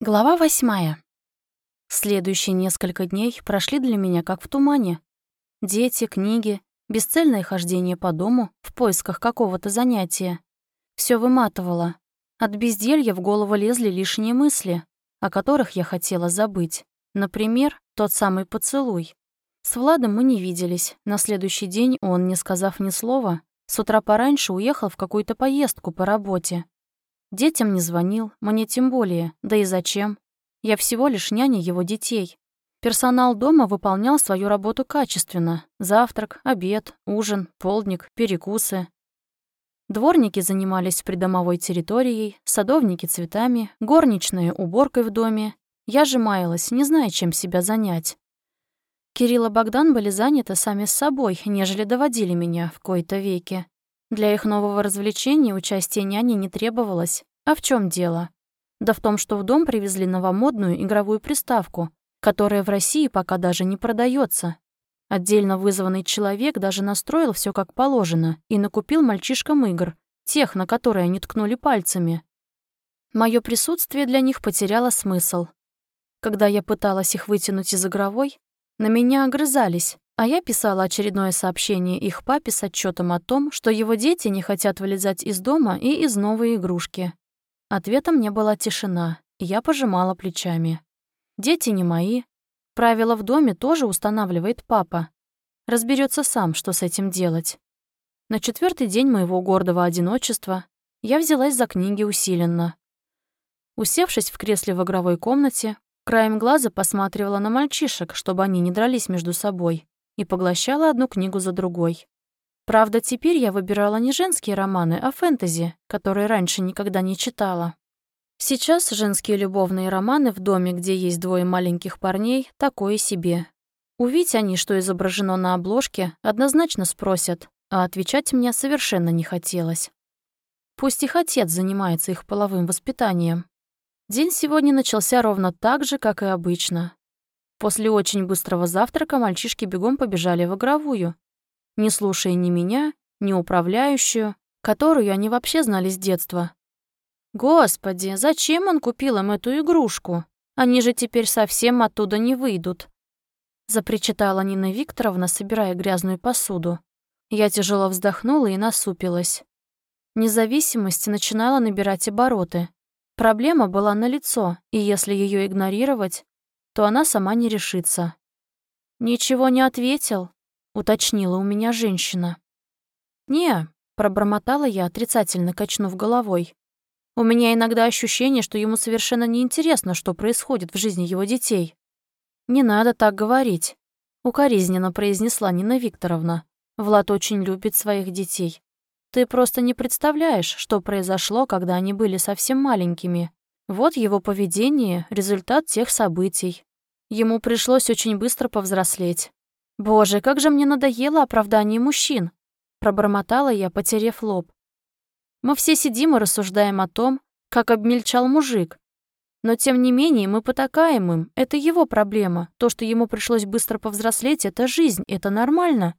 Глава восьмая. Следующие несколько дней прошли для меня как в тумане. Дети, книги, бесцельное хождение по дому в поисках какого-то занятия. Все выматывало. От безделья в голову лезли лишние мысли, о которых я хотела забыть. Например, тот самый поцелуй. С Владом мы не виделись. На следующий день он, не сказав ни слова, с утра пораньше уехал в какую-то поездку по работе. Детям не звонил, мне тем более, да и зачем? Я всего лишь няня его детей. Персонал дома выполнял свою работу качественно. Завтрак, обед, ужин, полдник, перекусы. Дворники занимались придомовой территорией, садовники цветами, горничные уборкой в доме. Я же маялась, не зная, чем себя занять. Кирилл и Богдан были заняты сами с собой, нежели доводили меня в кои-то веки. Для их нового развлечения участие няни не требовалось. А в чем дело? Да в том, что в дом привезли новомодную игровую приставку, которая в России пока даже не продается. Отдельно вызванный человек даже настроил все как положено и накупил мальчишкам игр, тех, на которые они ткнули пальцами. Мое присутствие для них потеряло смысл. Когда я пыталась их вытянуть из игровой, на меня огрызались, а я писала очередное сообщение их папе с отчетом о том, что его дети не хотят вылезать из дома и из новой игрушки. Ответом мне была тишина, и я пожимала плечами. Дети не мои. Правила в доме тоже устанавливает папа. Разберется сам, что с этим делать. На четвертый день моего гордого одиночества я взялась за книги усиленно. Усевшись в кресле в игровой комнате, краем глаза посматривала на мальчишек, чтобы они не дрались между собой и поглощала одну книгу за другой. Правда, теперь я выбирала не женские романы, а фэнтези, которые раньше никогда не читала. Сейчас женские любовные романы в доме, где есть двое маленьких парней, такое себе. Увидеть они, что изображено на обложке, однозначно спросят, а отвечать мне совершенно не хотелось. Пусть их отец занимается их половым воспитанием. День сегодня начался ровно так же, как и обычно. После очень быстрого завтрака мальчишки бегом побежали в игровую, не слушая ни меня, ни управляющую, которую они вообще знали с детства. Господи, зачем он купил им эту игрушку? Они же теперь совсем оттуда не выйдут. Запричитала Нина Викторовна, собирая грязную посуду. Я тяжело вздохнула и насупилась. Независимость начинала набирать обороты. Проблема была налицо, и если ее игнорировать, то она сама не решится. «Ничего не ответил?» — уточнила у меня женщина. «Не», — пробормотала я, отрицательно качнув головой. «У меня иногда ощущение, что ему совершенно неинтересно, что происходит в жизни его детей». «Не надо так говорить», — укоризненно произнесла Нина Викторовна. «Влад очень любит своих детей. Ты просто не представляешь, что произошло, когда они были совсем маленькими. Вот его поведение — результат тех событий. Ему пришлось очень быстро повзрослеть. «Боже, как же мне надоело оправдание мужчин!» Пробормотала я, потерев лоб. Мы все сидим и рассуждаем о том, как обмельчал мужик. Но тем не менее мы потакаем им. Это его проблема. То, что ему пришлось быстро повзрослеть, это жизнь, это нормально.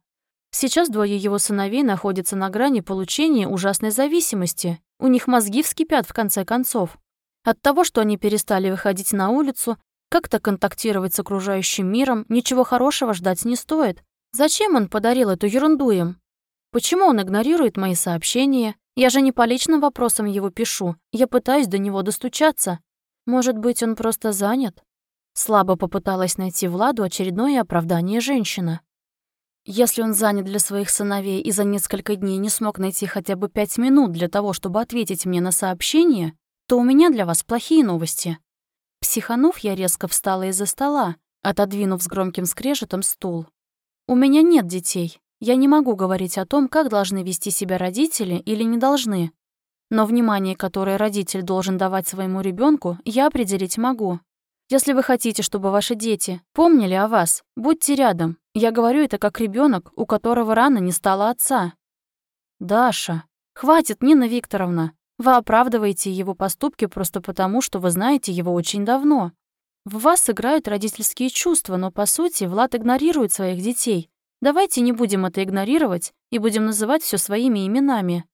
Сейчас двое его сыновей находятся на грани получения ужасной зависимости. У них мозги вскипят в конце концов. От того, что они перестали выходить на улицу, как-то контактировать с окружающим миром ничего хорошего ждать не стоит. Зачем он подарил эту ерунду им? Почему он игнорирует мои сообщения? Я же не по личным вопросам его пишу. Я пытаюсь до него достучаться. Может быть, он просто занят? Слабо попыталась найти Владу очередное оправдание женщина. Если он занят для своих сыновей и за несколько дней не смог найти хотя бы пять минут для того, чтобы ответить мне на сообщение, то у меня для вас плохие новости. Психанув, я резко встала из-за стола, отодвинув с громким скрежетом стул. «У меня нет детей. Я не могу говорить о том, как должны вести себя родители или не должны. Но внимание, которое родитель должен давать своему ребенку, я определить могу. Если вы хотите, чтобы ваши дети помнили о вас, будьте рядом. Я говорю это как ребенок, у которого рано не стало отца. Даша, хватит, Нина Викторовна. Вы оправдываете его поступки просто потому, что вы знаете его очень давно. В вас играют родительские чувства, но, по сути, Влад игнорирует своих детей. Давайте не будем это игнорировать и будем называть все своими именами.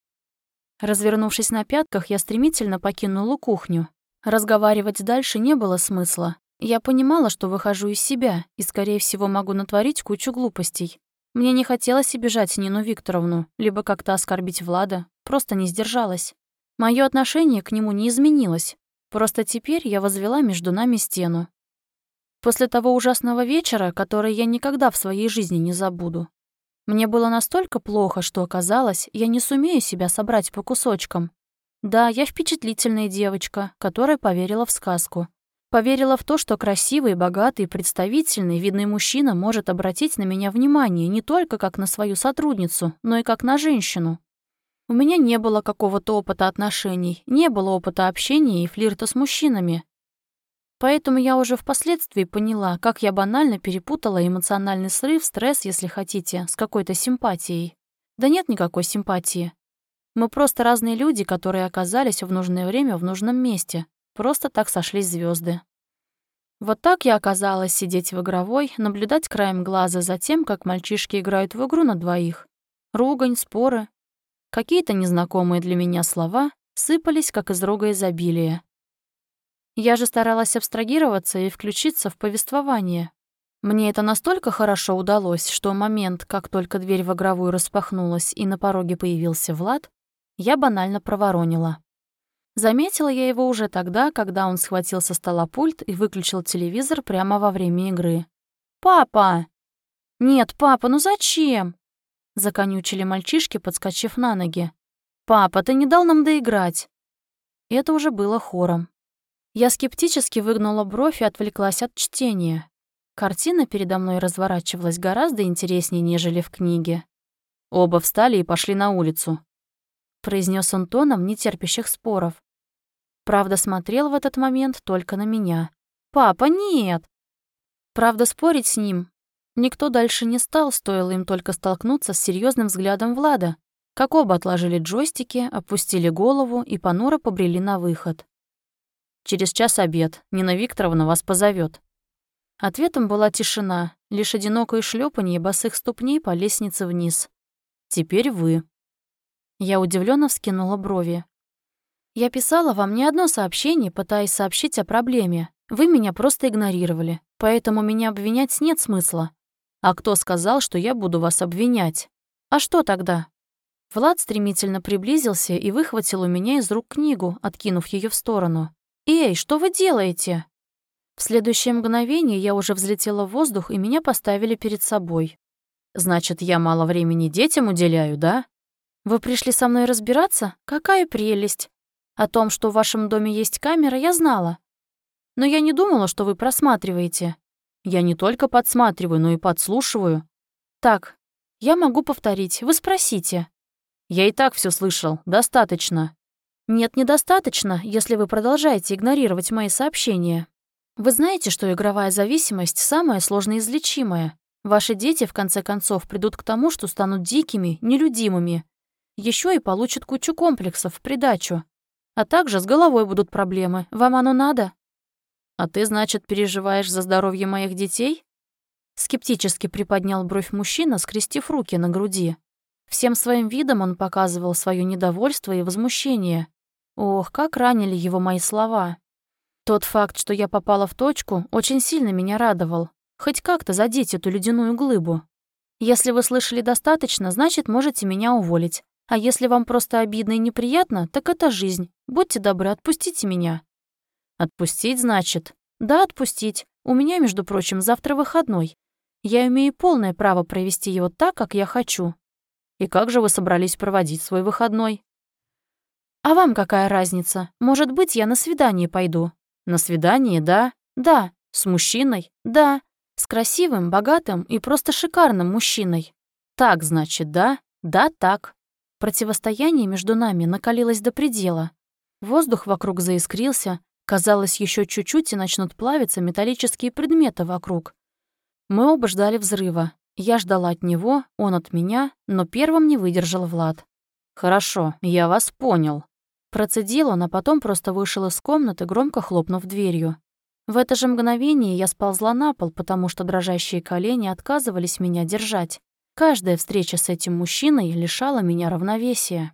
Развернувшись на пятках, я стремительно покинула кухню. Разговаривать дальше не было смысла. Я понимала, что выхожу из себя и, скорее всего, могу натворить кучу глупостей. Мне не хотелось обижать Нину Викторовну, либо как-то оскорбить Влада, просто не сдержалась. Мое отношение к нему не изменилось, просто теперь я возвела между нами стену. После того ужасного вечера, который я никогда в своей жизни не забуду, мне было настолько плохо, что оказалось, я не сумею себя собрать по кусочкам. Да, я впечатлительная девочка, которая поверила в сказку. Поверила в то, что красивый, богатый, представительный, видный мужчина может обратить на меня внимание не только как на свою сотрудницу, но и как на женщину. У меня не было какого-то опыта отношений, не было опыта общения и флирта с мужчинами. Поэтому я уже впоследствии поняла, как я банально перепутала эмоциональный срыв, стресс, если хотите, с какой-то симпатией. Да нет никакой симпатии. Мы просто разные люди, которые оказались в нужное время в нужном месте. Просто так сошлись звезды. Вот так я оказалась сидеть в игровой, наблюдать краем глаза за тем, как мальчишки играют в игру на двоих. Ругань, споры. Какие-то незнакомые для меня слова сыпались, как из рога изобилия. Я же старалась абстрагироваться и включиться в повествование. Мне это настолько хорошо удалось, что момент, как только дверь в игровую распахнулась и на пороге появился Влад, я банально проворонила. Заметила я его уже тогда, когда он схватил со стола пульт и выключил телевизор прямо во время игры. «Папа!» «Нет, папа, ну зачем?» Законючили мальчишки, подскочив на ноги. «Папа, ты не дал нам доиграть!» Это уже было хором. Я скептически выгнула бровь и отвлеклась от чтения. Картина передо мной разворачивалась гораздо интереснее, нежели в книге. Оба встали и пошли на улицу. Произнес он тоном, не терпящих споров. Правда, смотрел в этот момент только на меня. «Папа, нет!» Правда, спорить с ним никто дальше не стал, стоило им только столкнуться с серьезным взглядом Влада, как оба отложили джойстики, опустили голову и понуро побрели на выход. Через час обед. Нина Викторовна вас позовет. Ответом была тишина, лишь одинокое шлепанье босых ступней по лестнице вниз. «Теперь вы». Я удивленно вскинула брови. «Я писала вам не одно сообщение, пытаясь сообщить о проблеме. Вы меня просто игнорировали, поэтому меня обвинять нет смысла. А кто сказал, что я буду вас обвинять? А что тогда?» Влад стремительно приблизился и выхватил у меня из рук книгу, откинув ее в сторону. «Эй, что вы делаете?» В следующее мгновение я уже взлетела в воздух, и меня поставили перед собой. «Значит, я мало времени детям уделяю, да?» «Вы пришли со мной разбираться? Какая прелесть! О том, что в вашем доме есть камера, я знала. Но я не думала, что вы просматриваете. Я не только подсматриваю, но и подслушиваю. Так, я могу повторить, вы спросите». «Я и так все слышал, достаточно». Нет, недостаточно, если вы продолжаете игнорировать мои сообщения. Вы знаете, что игровая зависимость самая сложноизлечимая. Ваши дети, в конце концов, придут к тому, что станут дикими, нелюдимыми. Еще и получат кучу комплексов в придачу. А также с головой будут проблемы. Вам оно надо? А ты, значит, переживаешь за здоровье моих детей? Скептически приподнял бровь мужчина, скрестив руки на груди. Всем своим видом он показывал свое недовольство и возмущение. Ох, как ранили его мои слова. Тот факт, что я попала в точку, очень сильно меня радовал. Хоть как-то задеть эту ледяную глыбу. Если вы слышали достаточно, значит, можете меня уволить. А если вам просто обидно и неприятно, так это жизнь. Будьте добры, отпустите меня. Отпустить, значит? Да, отпустить. У меня, между прочим, завтра выходной. Я имею полное право провести его так, как я хочу. И как же вы собрались проводить свой выходной? «А вам какая разница? Может быть, я на свидание пойду?» «На свидание, да?» «Да». «С мужчиной?» «Да». «С красивым, богатым и просто шикарным мужчиной». «Так, значит, да?» «Да, так». Противостояние между нами накалилось до предела. Воздух вокруг заискрился, казалось, еще чуть-чуть и начнут плавиться металлические предметы вокруг. Мы оба ждали взрыва. Я ждала от него, он от меня, но первым не выдержал Влад. «Хорошо, я вас понял», Процедил он, а потом просто вышел из комнаты, громко хлопнув дверью. В это же мгновение я сползла на пол, потому что дрожащие колени отказывались меня держать. Каждая встреча с этим мужчиной лишала меня равновесия.